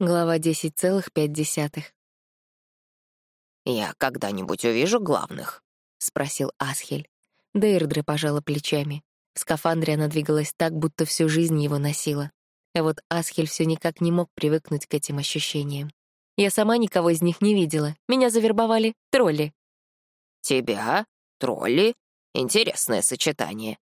Глава 10,5. «Я когда-нибудь увижу главных?» — спросил Асхель. Дейрдре пожала плечами. В скафандре она двигалась так, будто всю жизнь его носила. А вот Асхель все никак не мог привыкнуть к этим ощущениям. Я сама никого из них не видела. Меня завербовали тролли. «Тебя? Тролли? Интересное сочетание».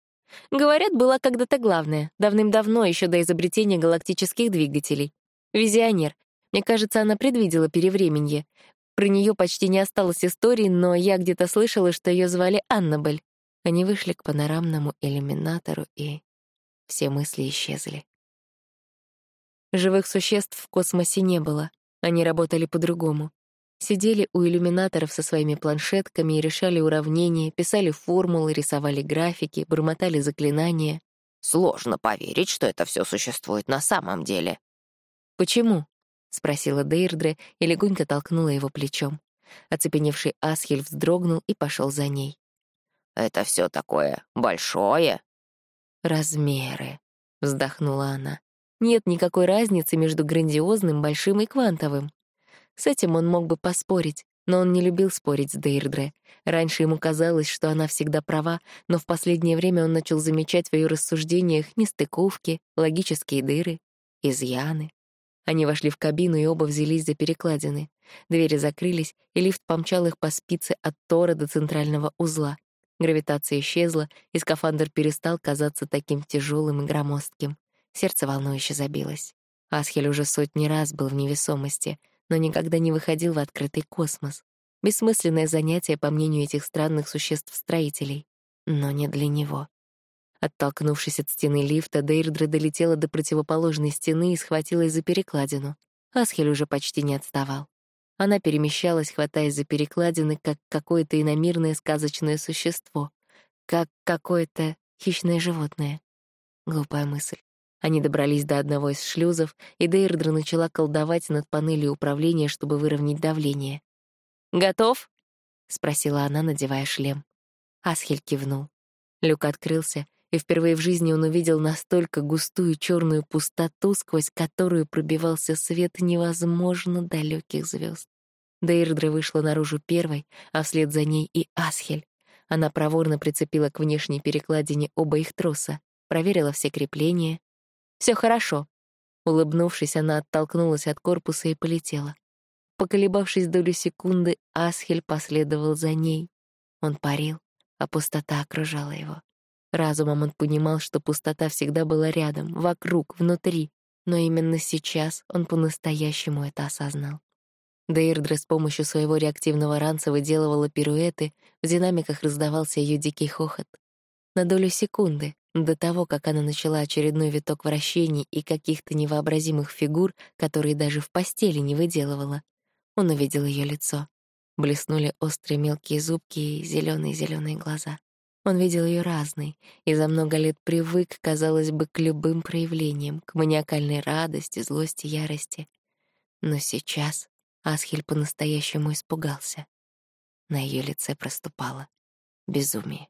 Говорят, была когда-то главная, давным-давно, еще до изобретения галактических двигателей. Визионер. Мне кажется, она предвидела перевременье. Про нее почти не осталось историй, но я где-то слышала, что ее звали Аннабель. Они вышли к панорамному иллюминатору, и все мысли исчезли. Живых существ в космосе не было. Они работали по-другому. Сидели у иллюминаторов со своими планшетками и решали уравнения, писали формулы, рисовали графики, бормотали заклинания. Сложно поверить, что это все существует на самом деле. «Почему?» — спросила Дейрдре и легонько толкнула его плечом. Оцепеневший Асхель вздрогнул и пошел за ней. «Это все такое большое?» «Размеры», — вздохнула она. «Нет никакой разницы между грандиозным, большим и квантовым». С этим он мог бы поспорить, но он не любил спорить с Дейрдре. Раньше ему казалось, что она всегда права, но в последнее время он начал замечать в ее рассуждениях нестыковки, логические дыры, изъяны. Они вошли в кабину и оба взялись за перекладины. Двери закрылись, и лифт помчал их по спице от тора до центрального узла. Гравитация исчезла, и скафандр перестал казаться таким тяжелым и громоздким. Сердце волнующе забилось. Асхель уже сотни раз был в невесомости, но никогда не выходил в открытый космос. Бессмысленное занятие, по мнению этих странных существ-строителей. Но не для него. Оттолкнувшись от стены лифта, Дейрдра долетела до противоположной стены и схватилась за перекладину. Асхель уже почти не отставал. Она перемещалась, хватаясь за перекладины, как какое-то иномирное сказочное существо, как какое-то хищное животное. Глупая мысль. Они добрались до одного из шлюзов, и Дейрдра начала колдовать над панелью управления, чтобы выровнять давление. «Готов?» — спросила она, надевая шлем. Асхель кивнул. Люк открылся, и впервые в жизни он увидел настолько густую черную пустоту, сквозь которую пробивался свет невозможно далеких звезд. Дейрдра вышла наружу первой, а вслед за ней и Асхель. Она проворно прицепила к внешней перекладине оба их троса, проверила все крепления. Все хорошо. Улыбнувшись, она оттолкнулась от корпуса и полетела. Поколебавшись долю секунды, Асхель последовал за ней. Он парил, а пустота окружала его. Разумом он понимал, что пустота всегда была рядом, вокруг, внутри, но именно сейчас он по-настоящему это осознал. Дейрдре с помощью своего реактивного ранца выделывала пируэты, в динамиках раздавался ее дикий хохот. На долю секунды, до того, как она начала очередной виток вращений и каких-то невообразимых фигур, которые даже в постели не выделывала, он увидел ее лицо. Блеснули острые мелкие зубки и зеленые зеленые глаза. Он видел ее разной и за много лет привык, казалось бы, к любым проявлениям, к маниакальной радости, злости, ярости. Но сейчас Асхель по-настоящему испугался. На ее лице проступало безумие.